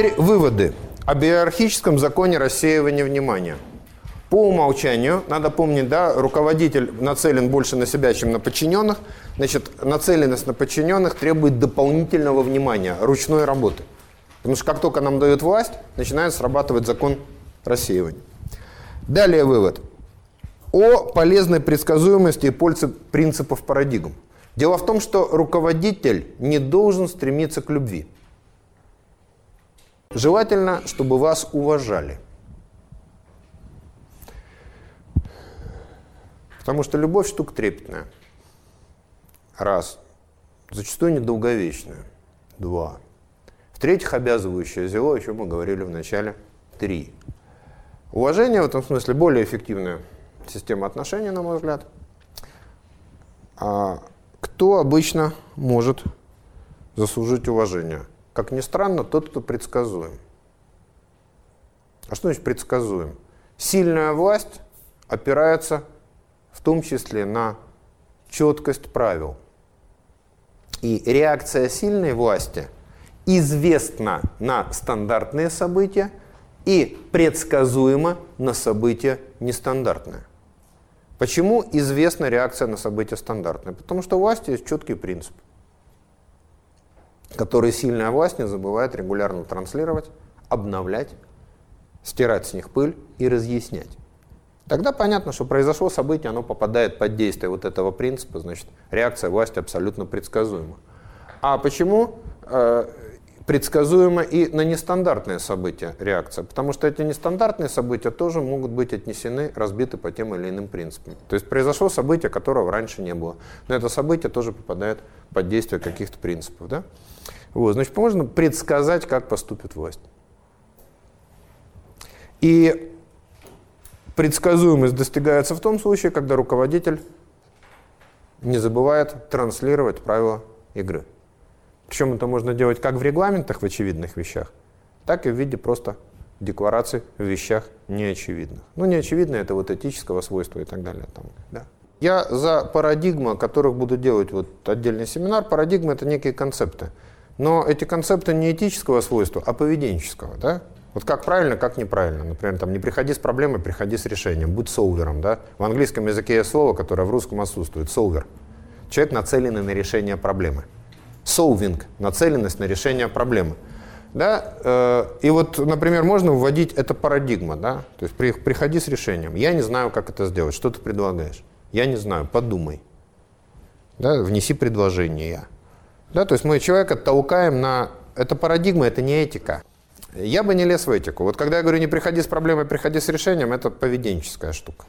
Теперь выводы об иерархическом законе рассеивания внимания. По умолчанию, надо помнить, да, руководитель нацелен больше на себя, чем на подчиненных. Значит, нацеленность на подчиненных требует дополнительного внимания, ручной работы. Потому что как только нам дают власть, начинает срабатывать закон рассеивания. Далее вывод. О полезной предсказуемости и пользе принципов парадигм. Дело в том, что руководитель не должен стремиться к любви. Желательно, чтобы вас уважали. Потому что любовь штука трепетная. Раз. Зачастую недолговечная. Два. В-третьих, обязывающее зело, о чем мы говорили в начале. Три. Уважение в этом смысле более эффективная система отношений, на мой взгляд. А кто обычно может заслужить уважение? Как ни странно, тот, кто предсказуем. А что значит предсказуем? Сильная власть опирается в том числе на четкость правил. И реакция сильной власти известна на стандартные события и предсказуема на события нестандартные. Почему известна реакция на события стандартные? Потому что у власти есть четкий принцип, который сильная власть не забывает регулярно транслировать, обновлять, стирать с них пыль и разъяснять. Тогда понятно, что произошло событие, оно попадает под действие вот этого принципа, значит, реакция власти абсолютно предсказуема. А почему предсказуема и на нестандартные события реакция? Потому что эти нестандартные события тоже могут быть отнесены, разбиты по тем или иным принципам. То есть произошло событие, которого раньше не было. Но это событие тоже попадает под действие каких-то принципов. Да? Вот, значит, можно предсказать, как поступит власть. И Предсказуемость достигается в том случае, когда руководитель не забывает транслировать правила игры. Причем это можно делать как в регламентах в очевидных вещах, так и в виде просто деклараций в вещах неочевидных. Ну, неочевидно это вот этического свойства и так далее. Там, да. Я за парадигмы, о которых буду делать вот отдельный семинар. Парадигмы – это некие концепты. Но эти концепты не этического свойства, а поведенческого. Да? Вот как правильно, как неправильно. Например, там, не приходи с проблемой, приходи с решением. Будь солвером. Да? В английском языке есть слово, которое в русском отсутствует. Солвер. Человек, нацеленный на решение проблемы. Solving – нацеленность на решение проблемы. Да? Э, и вот, например, можно вводить это парадигма. Да? То есть при, приходи с решением. Я не знаю, как это сделать. Что ты предлагаешь? Я не знаю. Подумай. Да? Внеси предложение. Да? То есть мы человека толкаем на... Это парадигма, это не этика. Я бы не лез в этику. Вот когда я говорю, не приходи с проблемой, приходи с решением, это поведенческая штука.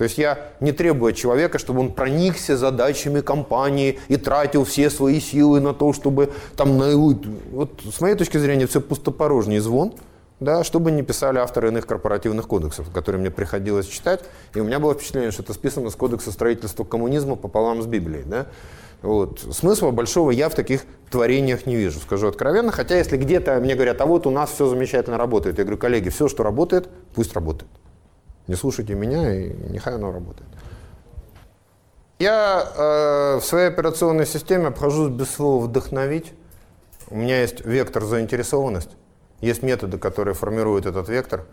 То есть я не требую от человека, чтобы он проникся задачами компании и тратил все свои силы на то, чтобы там... Вот с моей точки зрения все пустопорожний звон, да, чтобы не писали авторы иных корпоративных кодексов, которые мне приходилось читать. И у меня было впечатление, что это списано с кодекса строительства коммунизма пополам с Библией. Да? Вот. Смысла большого я в таких творениях не вижу, скажу откровенно. Хотя если где-то мне говорят, а вот у нас все замечательно работает, я говорю, коллеги, все, что работает, пусть работает. Не слушайте меня, и нехай оно работает. Я э, в своей операционной системе обхожусь без слова «вдохновить». У меня есть вектор заинтересованность, есть методы, которые формируют этот вектор.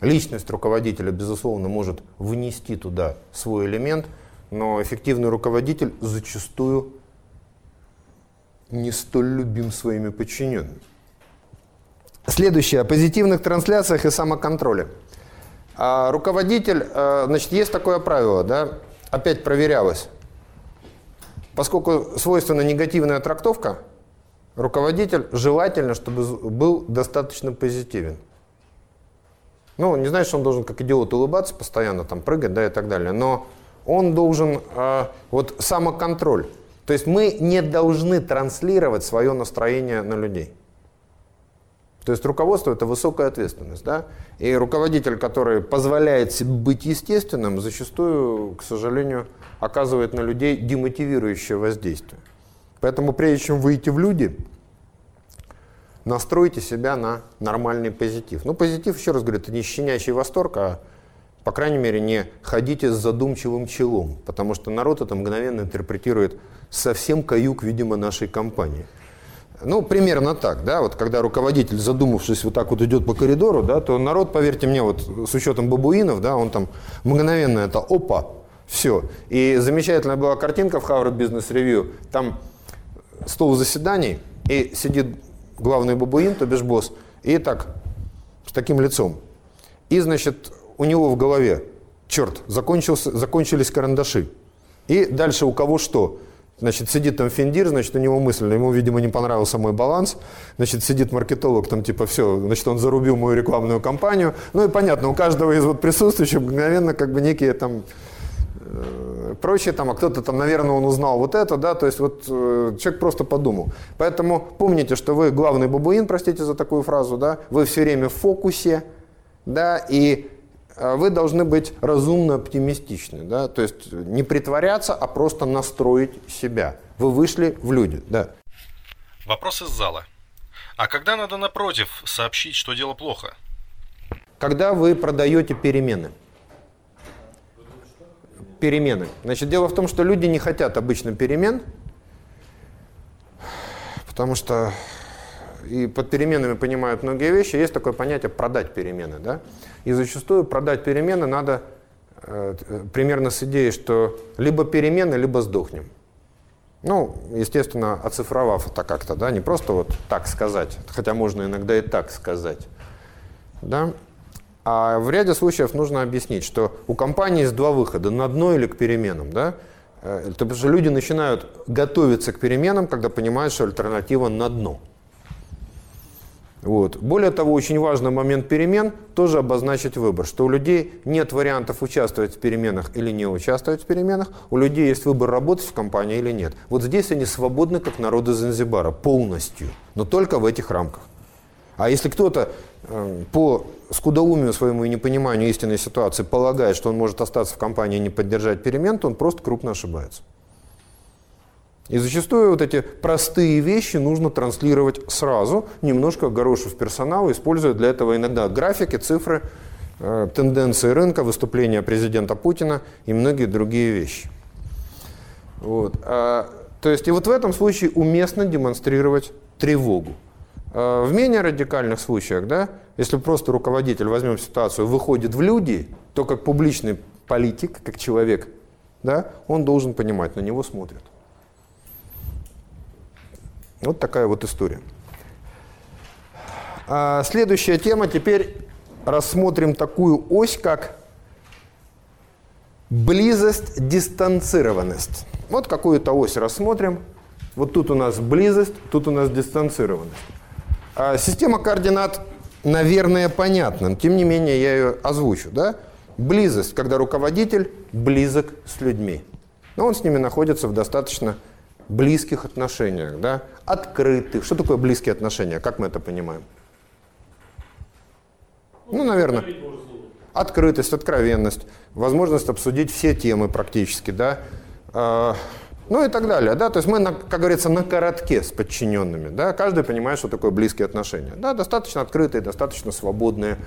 Личность руководителя, безусловно, может внести туда свой элемент – но эффективный руководитель зачастую не столь любим своими подчиненными. Следующее. О позитивных трансляциях и самоконтроле. А руководитель, э, значит, есть такое правило, да, опять проверялось. Поскольку свойственна негативная трактовка, руководитель желательно, чтобы был достаточно позитивен. Ну, не значит, что он должен как идиот улыбаться постоянно, там прыгать, да, и так далее, но он должен, э, вот самоконтроль. То есть мы не должны транслировать свое настроение на людей. То есть руководство – это высокая ответственность. Да? И руководитель, который позволяет быть естественным, зачастую, к сожалению, оказывает на людей демотивирующее воздействие. Поэтому прежде чем выйти в люди, настройте себя на нормальный позитив. Ну, позитив, еще раз говорю, это не щенячий восторг, а по крайней мере, не ходите с задумчивым челом, потому что народ это мгновенно интерпретирует совсем каюк, видимо, нашей компании. Ну, примерно так, да, вот когда руководитель, задумавшись, вот так вот идет по коридору, да, то народ, поверьте мне, вот с учетом бабуинов, да, он там мгновенно это опа, все. И замечательная была картинка в Harvard Business Review, там стол заседаний, и сидит главный бабуин, то бишь босс, и так, с таким лицом. И, значит, у него в голове, черт, закончился, закончились карандаши. И дальше у кого что? Значит, сидит там Финдир, значит, у него мысль, ему, видимо, не понравился мой баланс. Значит, сидит маркетолог, там, типа, все, значит, он зарубил мою рекламную кампанию. Ну и понятно, у каждого из вот присутствующих мгновенно как бы некие там э, прочее там, а кто-то там, наверное, он узнал вот это, да, то есть вот э, человек просто подумал. Поэтому помните, что вы главный бабуин, простите за такую фразу, да, вы все время в фокусе, да, и вы должны быть разумно оптимистичны, да, то есть не притворяться, а просто настроить себя. Вы вышли в люди, да. Вопрос из зала. А когда надо напротив сообщить, что дело плохо? Когда вы продаете перемены. Перемены. Значит, дело в том, что люди не хотят обычно перемен, потому что и под переменами понимают многие вещи, есть такое понятие «продать перемены». Да? И зачастую продать перемены надо э, примерно с идеей, что либо перемены, либо сдохнем. Ну, естественно, оцифровав это как-то, да, не просто вот так сказать, хотя можно иногда и так сказать, да. А в ряде случаев нужно объяснить, что у компании есть два выхода, на дно или к переменам, да. Э, потому что люди начинают готовиться к переменам, когда понимают, что альтернатива на дно. Вот. Более того, очень важный момент перемен тоже обозначить выбор, что у людей нет вариантов участвовать в переменах или не участвовать в переменах, у людей есть выбор работать в компании или нет. Вот здесь они свободны, как народы Занзибара, полностью, но только в этих рамках. А если кто-то э, по скудоумию своему и непониманию истинной ситуации полагает, что он может остаться в компании и не поддержать перемен, то он просто крупно ошибается. И зачастую вот эти простые вещи нужно транслировать сразу, немножко огорошив персонал, используя для этого иногда графики, цифры, э, тенденции рынка, выступления президента Путина и многие другие вещи. Вот. А, то есть и вот в этом случае уместно демонстрировать тревогу. А, в менее радикальных случаях, да, если просто руководитель, возьмем ситуацию, выходит в люди, то как публичный политик, как человек, да, он должен понимать, на него смотрят. Вот такая вот история. А следующая тема. Теперь рассмотрим такую ось, как близость, дистанцированность. Вот какую-то ось рассмотрим. Вот тут у нас близость, тут у нас дистанцированность. А система координат, наверное, понятна. Тем не менее, я ее озвучу. Да? Близость, когда руководитель близок с людьми. Но он с ними находится в достаточно близких отношениях, да, открытых. Что такое близкие отношения? Как мы это понимаем? Ну, наверное, открытость, откровенность, возможность обсудить все темы практически, да, а, ну и так далее, да, то есть мы, на, как говорится, на коротке с подчиненными, да, каждый понимает, что такое близкие отношения, да, достаточно открытые, достаточно свободные,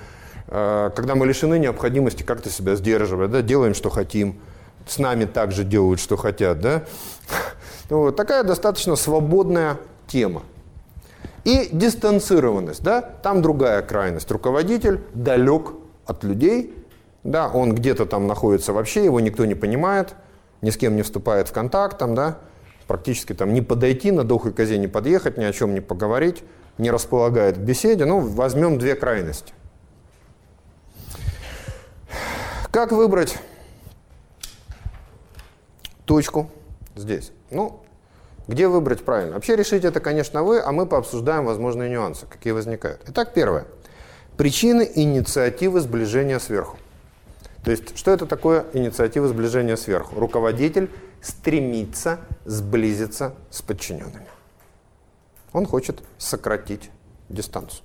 а, когда мы лишены необходимости как-то себя сдерживать, да, делаем, что хотим, с нами также делают, что хотят, да, вот, такая достаточно свободная тема. И дистанцированность, да, там другая крайность. Руководитель далек от людей, да, он где-то там находится вообще, его никто не понимает, ни с кем не вступает в контакт, там, да, практически там не подойти, на дохой козе не подъехать, ни о чем не поговорить, не располагает к беседе. Ну, возьмем две крайности. Как выбрать точку здесь? Ну, где выбрать правильно? Вообще решить это, конечно, вы, а мы пообсуждаем возможные нюансы, какие возникают. Итак, первое. Причины инициативы сближения сверху. То есть, что это такое инициатива сближения сверху? Руководитель стремится сблизиться с подчиненными. Он хочет сократить дистанцию.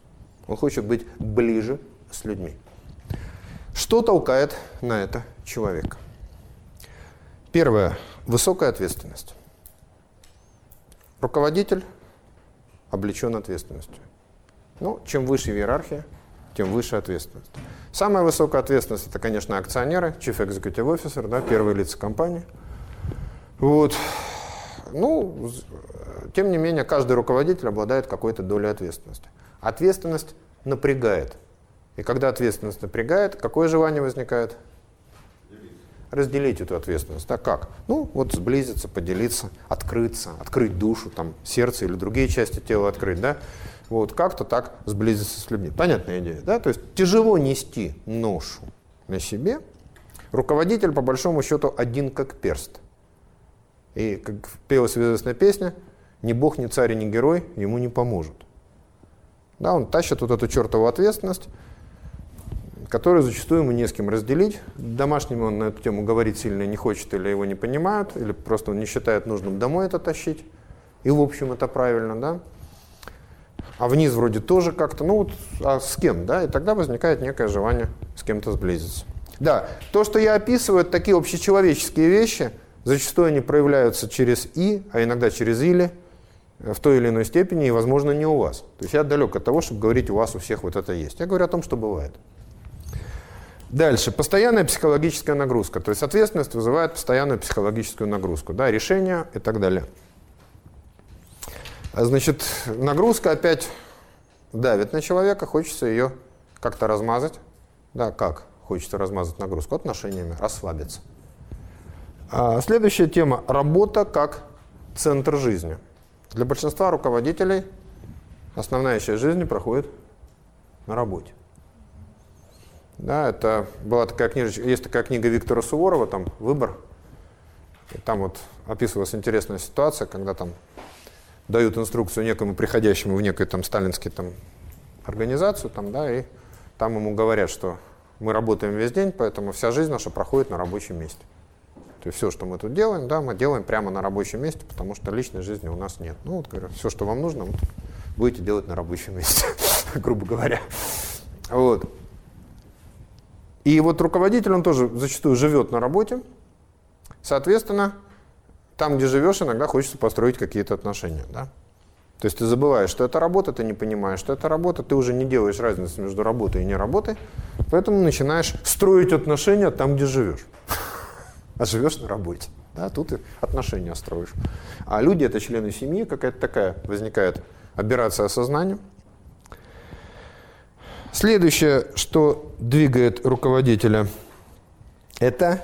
Он хочет быть ближе с людьми. Что толкает на это человека? Первое. Высокая ответственность. Руководитель облечен ответственностью. Ну, чем выше иерархия, тем выше ответственность. Самая высокая ответственность – это, конечно, акционеры, chief executive officer, да, первые лица компании. Вот. Ну, тем не менее, каждый руководитель обладает какой-то долей ответственности. Ответственность напрягает. И когда ответственность напрягает, какое желание возникает? Разделить эту ответственность. Так как? Ну, вот сблизиться, поделиться, открыться, открыть душу, там, сердце или другие части тела открыть, да? Вот, как-то так сблизиться с людьми. Понятная идея, да? То есть тяжело нести ношу на себе. Руководитель, по большому счету, один как перст. И, как пелась известная песня, ни бог, ни царь, ни герой ему не поможет. Да, он тащит вот эту чертову ответственность, которую зачастую ему не с кем разделить. Домашним он на эту тему говорить сильно не хочет, или его не понимают, или просто он не считает нужным домой это тащить. И в общем это правильно, да. А вниз вроде тоже как-то, ну вот, а с кем, да? И тогда возникает некое желание с кем-то сблизиться. Да, то, что я описываю, это такие общечеловеческие вещи, зачастую они проявляются через «и», а иногда через «или», в той или иной степени, и, возможно, не у вас. То есть я далек от того, чтобы говорить, у вас у всех вот это есть. Я говорю о том, что бывает. Дальше. Постоянная психологическая нагрузка. То есть ответственность вызывает постоянную психологическую нагрузку. Да, решения и так далее. А, значит, нагрузка опять давит на человека, хочется ее как-то размазать. Да, как хочется размазать нагрузку? Отношениями, расслабиться. А следующая тема – работа как центр жизни. Для большинства руководителей основная часть жизни проходит на работе. Да, это была такая книжечка, есть такая книга Виктора Суворова, там «Выбор». И там вот описывалась интересная ситуация, когда там дают инструкцию некому приходящему в некую там сталинский там организацию, там, да, и там ему говорят, что мы работаем весь день, поэтому вся жизнь наша проходит на рабочем месте. То есть все, что мы тут делаем, да, мы делаем прямо на рабочем месте, потому что личной жизни у нас нет. Ну, вот говорю, все, что вам нужно, вот, будете делать на рабочем месте, грубо говоря. Вот. И вот руководитель, он тоже зачастую живет на работе. Соответственно, там, где живешь, иногда хочется построить какие-то отношения. Да? То есть ты забываешь, что это работа, ты не понимаешь, что это работа, ты уже не делаешь разницы между работой и не работой, поэтому начинаешь строить отношения там, где живешь а живешь на работе. Да, тут и отношения строишь. А люди – это члены семьи, какая-то такая возникает операция сознания. Следующее, что двигает руководителя, это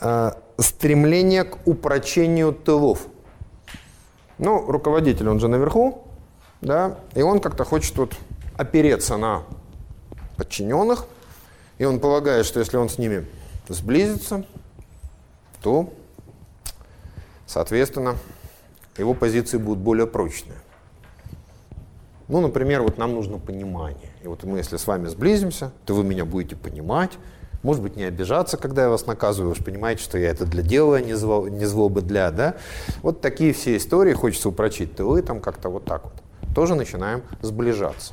э, стремление к упрочению тылов. Ну, руководитель, он же наверху, да, и он как-то хочет вот опереться на подчиненных, и он полагает, что если он с ними сблизится, то, соответственно, его позиции будут более прочные. Ну, например, вот нам нужно понимание. И вот мы, если с вами сблизимся, то вы меня будете понимать, может быть, не обижаться, когда я вас наказываю, же понимаете, что я это для дела, не, зло, не злобы для, да? Вот такие все истории хочется упрочить. Ты вы там как-то вот так вот. Тоже начинаем сближаться.